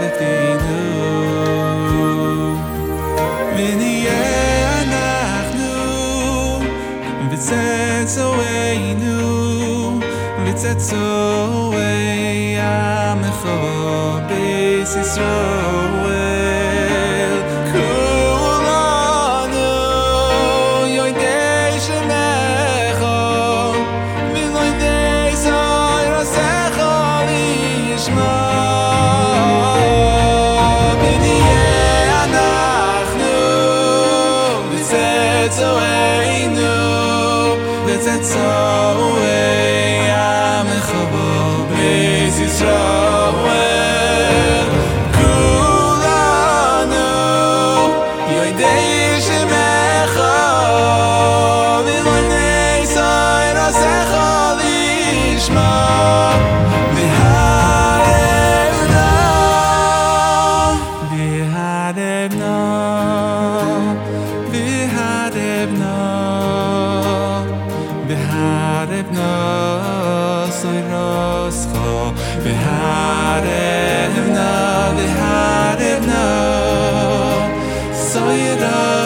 בפינו. ונהיה אנחנו וצאצאינו וצאצאי עמך בית ישראל so והרבנו סוי רסך והרבנו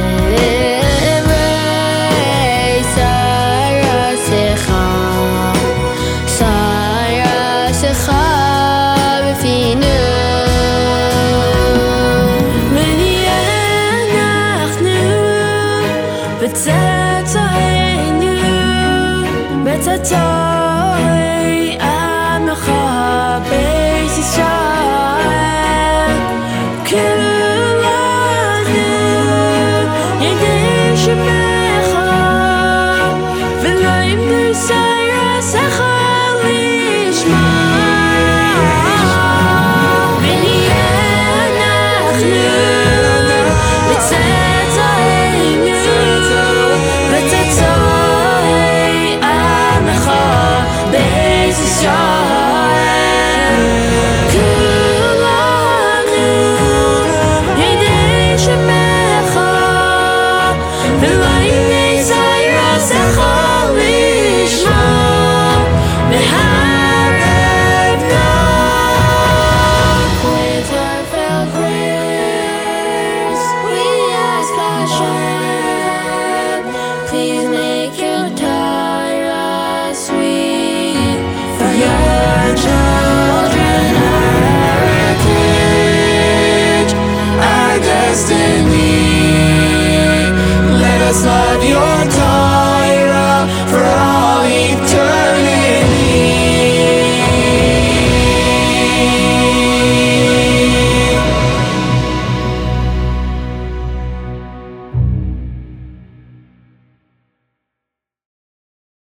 בצאצאי עמך בית ישראל, כולנו Christ